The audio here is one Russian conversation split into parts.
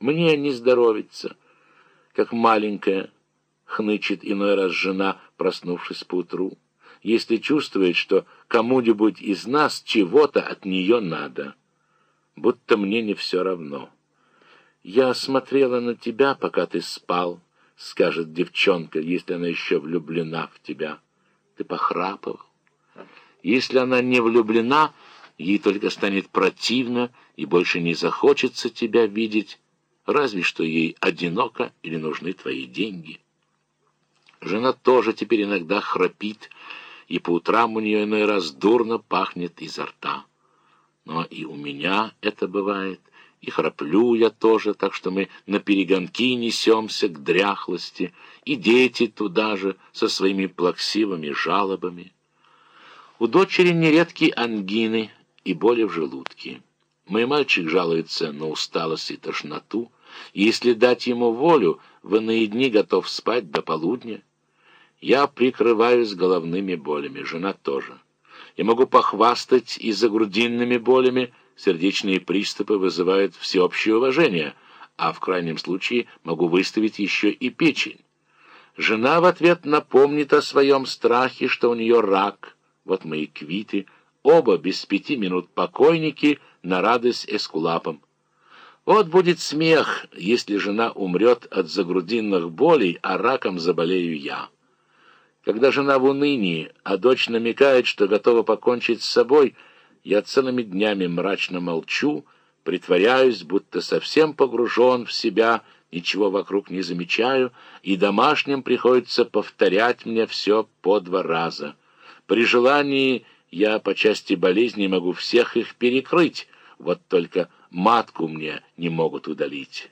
Мне не здоровится, как маленькая, хнычет иной раз жена, проснувшись поутру, если чувствует, что кому-нибудь из нас чего-то от нее надо, будто мне не все равно. «Я смотрела на тебя, пока ты спал», — скажет девчонка, если она еще влюблена в тебя. Ты похрапывал. Если она не влюблена, ей только станет противно и больше не захочется тебя видеть, разве что ей одиноко или нужны твои деньги. Жена тоже теперь иногда храпит, и по утрам у нее иной раз дурно пахнет изо рта. Но и у меня это бывает, и храплю я тоже, так что мы на перегонки несемся к дряхлости, и дети туда же со своими плаксивыми жалобами. У дочери нередки ангины и боли в желудке. Мой мальчик жалуется на усталость и тошноту, если дать ему волю, в иные дни готов спать до полудня. Я прикрываюсь головными болями, жена тоже. Я могу похвастать и за грудинными болями, сердечные приступы вызывают всеобщее уважение, а в крайнем случае могу выставить еще и печень. Жена в ответ напомнит о своем страхе, что у нее рак. Вот мои квиты, оба без пяти минут покойники на радость эскулапам. Вот будет смех, если жена умрет от загрудинных болей, а раком заболею я. Когда жена в унынии, а дочь намекает, что готова покончить с собой, я целыми днями мрачно молчу, притворяюсь, будто совсем погружен в себя, ничего вокруг не замечаю, и домашним приходится повторять мне все по два раза. При желании я по части болезни могу всех их перекрыть, вот только матку мне не могут удалить.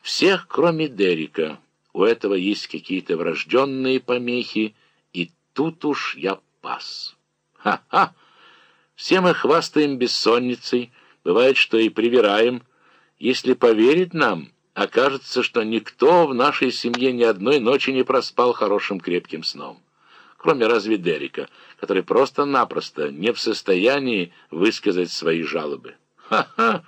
Всех, кроме Дерека. У этого есть какие-то врожденные помехи, Тут уж я пас. Ха-ха! Все мы хвастаем бессонницей, бывает, что и привираем. Если поверить нам, окажется, что никто в нашей семье ни одной ночи не проспал хорошим крепким сном. Кроме разве Дерека, который просто-напросто не в состоянии высказать свои жалобы. Ха-ха!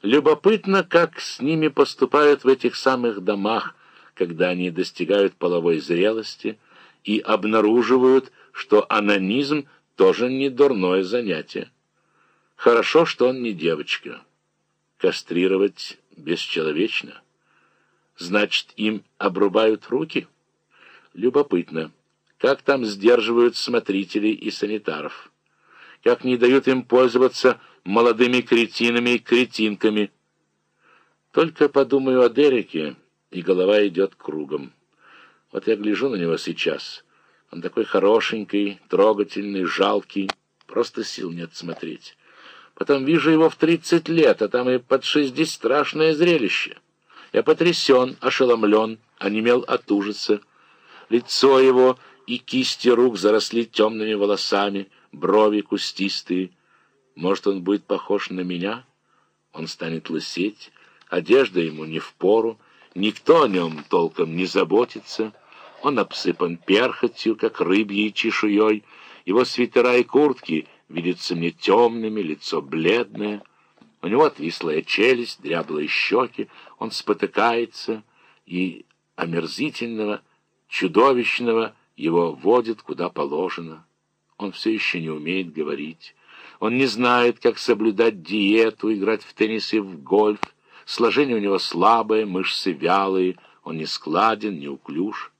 Любопытно, как с ними поступают в этих самых домах, когда они достигают половой зрелости, и обнаруживают, что анонизм тоже не дурное занятие. Хорошо, что он не девочка. Кастрировать бесчеловечно. Значит, им обрубают руки? Любопытно, как там сдерживают смотрителей и санитаров? Как не дают им пользоваться молодыми кретинами и кретинками? Только подумаю о Дереке, и голова идет кругом. Вот я гляжу на него сейчас. Он такой хорошенький, трогательный, жалкий. Просто сил нет смотреть. Потом вижу его в тридцать лет, а там и под шестьдесят страшное зрелище. Я потрясен, ошеломлен, онемел от ужаса. Лицо его и кисти рук заросли темными волосами, брови кустистые. Может, он будет похож на меня? Он станет лысеть, одежда ему не в пору, никто о нем толком не заботится». Он обсыпан перхотью, как рыбьей чешуей. Его свитера и куртки видятся мне темными, лицо бледное. У него отвислая челюсть, дряблые щеки. Он спотыкается, и омерзительного, чудовищного его водит куда положено. Он все еще не умеет говорить. Он не знает, как соблюдать диету, играть в теннис и в гольф. Сложение у него слабое, мышцы вялые, он не складен, не уклюж.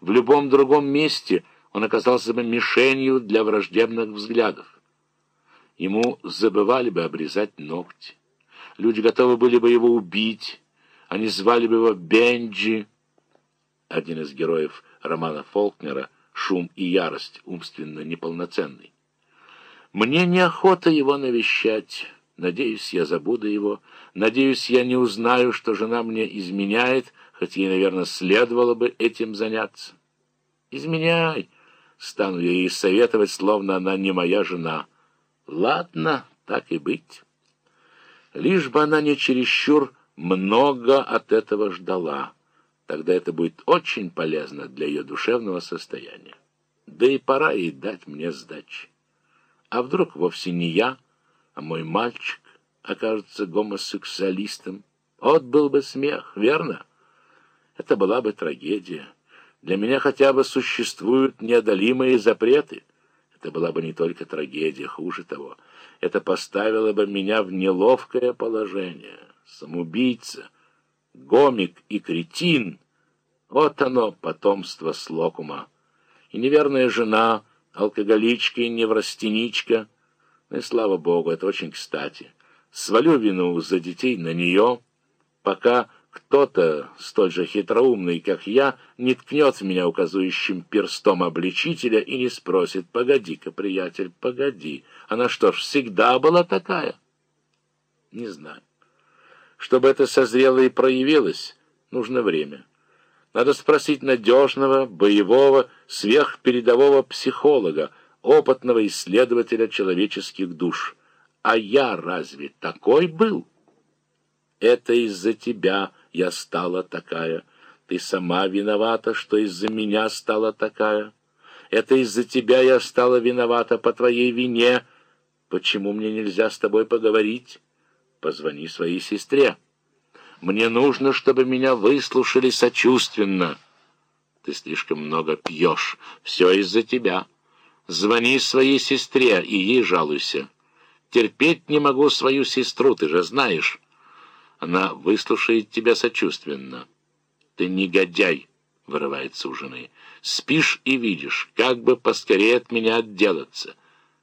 В любом другом месте он оказался бы мишенью для враждебных взглядов. Ему забывали бы обрезать ногти. Люди готовы были бы его убить. Они звали бы его Бенджи. Один из героев романа Фолкнера «Шум и ярость» умственно неполноценный. Мне неохота его навещать. Надеюсь, я забуду его. Надеюсь, я не узнаю, что жена мне изменяет, хоть ей, наверное, следовало бы этим заняться. Изменяй, стану я ей советовать, словно она не моя жена. Ладно, так и быть. Лишь бы она не чересчур много от этого ждала. Тогда это будет очень полезно для ее душевного состояния. Да и пора ей дать мне сдачи. А вдруг вовсе не я, а мой мальчик окажется гомосексуалистом, Вот был бы смех, верно? Это была бы трагедия. Для меня хотя бы существуют неодолимые запреты. Это была бы не только трагедия, хуже того. Это поставило бы меня в неловкое положение. Самоубийца, гомик и кретин — вот оно, потомство Слокума. И неверная жена, алкоголичка и неврастеничка. Ну и слава богу, это очень кстати. Свалю вину за детей на нее, пока кто-то, столь же хитроумный, как я, не ткнет в меня указующим перстом обличителя и не спросит, «Погоди-ка, приятель, погоди, она что ж, всегда была такая?» Не знаю. Чтобы это созрело и проявилось, нужно время. Надо спросить надежного, боевого, сверхпередового психолога, опытного исследователя человеческих душ. А я разве такой был? Это из-за тебя я стала такая. Ты сама виновата, что из-за меня стала такая. Это из-за тебя я стала виновата по твоей вине. Почему мне нельзя с тобой поговорить? Позвони своей сестре. Мне нужно, чтобы меня выслушали сочувственно. Ты слишком много пьешь. Все из-за тебя. Звони своей сестре и ей жалуйся. Терпеть не могу свою сестру, ты же знаешь». Она выслушает тебя сочувственно. «Ты негодяй!» — вырывается у жены. «Спишь и видишь, как бы поскорее от меня отделаться.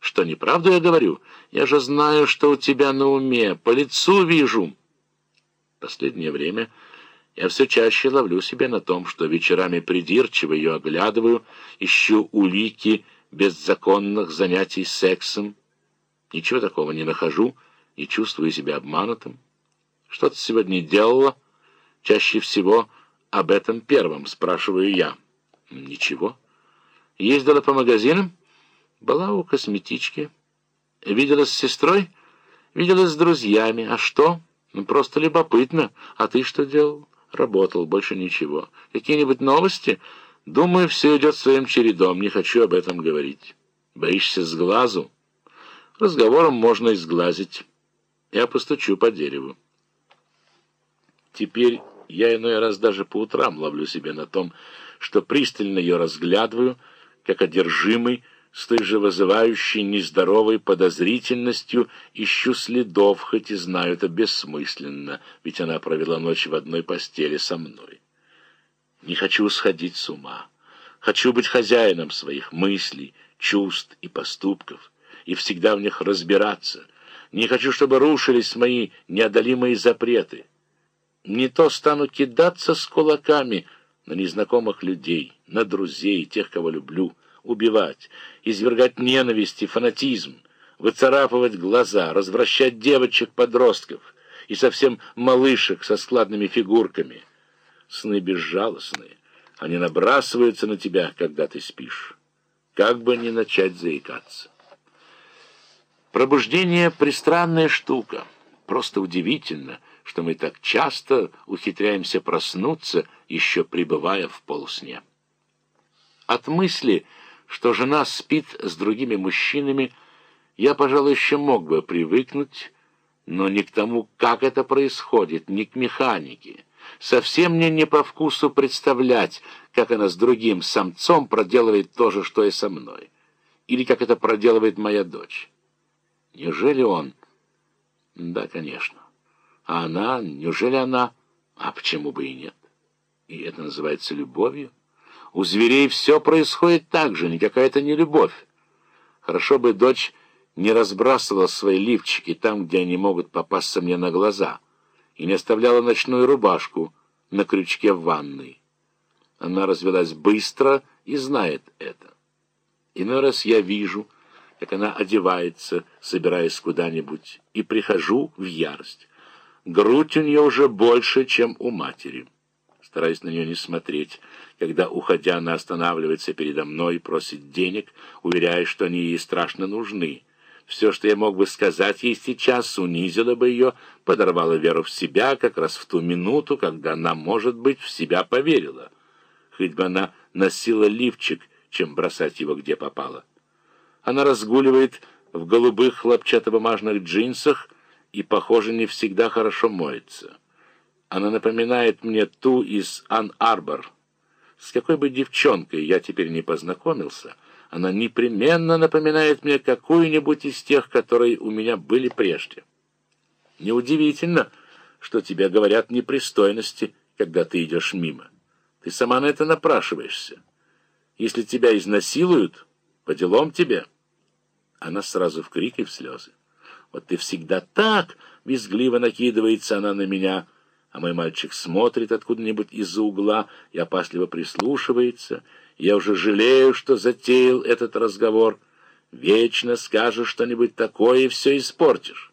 Что, неправду я говорю? Я же знаю, что у тебя на уме, по лицу вижу». Последнее время я все чаще ловлю себя на том, что вечерами придирчиво ее оглядываю, ищу улики беззаконных занятий сексом. Ничего такого не нахожу и чувствую себя обманутым. Что ты сегодня делала? Чаще всего об этом первом спрашиваю я. Ничего. Ездила по магазинам? Была у косметички. Виделась с сестрой? Виделась с друзьями. А что? Ну, просто любопытно. А ты что делал? Работал, больше ничего. Какие-нибудь новости? Думаю, все идет своим чередом. Не хочу об этом говорить. Боишься с глазу? Разговором можно и сглазить. Я постучу по дереву. Теперь я иной раз даже по утрам ловлю себя на том, что пристально ее разглядываю, как одержимый, с той же вызывающей нездоровой подозрительностью ищу следов, хоть и знаю это бессмысленно, ведь она провела ночь в одной постели со мной. Не хочу сходить с ума. Хочу быть хозяином своих мыслей, чувств и поступков, и всегда в них разбираться. Не хочу, чтобы рушились мои неодолимые запреты. Не то стану кидаться с кулаками на незнакомых людей, на друзей, тех, кого люблю, убивать, извергать ненависть и фанатизм, выцарапывать глаза, развращать девочек-подростков и совсем малышек со складными фигурками. Сны безжалостные, они набрасываются на тебя, когда ты спишь. Как бы не начать заикаться. Пробуждение — пристранная штука, просто удивительно — что мы так часто ухитряемся проснуться, еще пребывая в полусне. От мысли, что жена спит с другими мужчинами, я, пожалуй, еще мог бы привыкнуть, но не к тому, как это происходит, не к механике. Совсем мне не по вкусу представлять, как она с другим самцом проделывает то же, что и со мной. Или как это проделывает моя дочь. Неужели он? Да, конечно. А она, неужели она? А почему бы и нет? И это называется любовью? У зверей все происходит так же, никакая это не любовь. Хорошо бы дочь не разбрасывала свои лифчики там, где они могут попасться мне на глаза, и не оставляла ночную рубашку на крючке в ванной. Она развелась быстро и знает это. Иной раз я вижу, как она одевается, собираясь куда-нибудь, и прихожу в ярость. Грудь у нее уже больше, чем у матери. Стараюсь на нее не смотреть. Когда, уходя, она останавливается передо мной и просит денег, уверяя, что они ей страшно нужны. Все, что я мог бы сказать ей сейчас, унизило бы ее, подорвало веру в себя как раз в ту минуту, когда она, может быть, в себя поверила. Хоть бы она носила лифчик, чем бросать его где попало. Она разгуливает в голубых хлопчатобумажных джинсах, и, похоже, не всегда хорошо моется. Она напоминает мне ту из Ан-Арбор. С какой бы девчонкой я теперь не познакомился, она непременно напоминает мне какую-нибудь из тех, которые у меня были прежде. Неудивительно, что тебе говорят непристойности, когда ты идешь мимо. Ты сама на это напрашиваешься. Если тебя изнасилуют, по делам тебе. Она сразу в крик и в слезы. Вот ты всегда так, визгливо накидывается она на меня, а мой мальчик смотрит откуда-нибудь из-за угла и опасливо прислушивается. Я уже жалею, что затеял этот разговор. Вечно скажешь что-нибудь такое и все испортишь.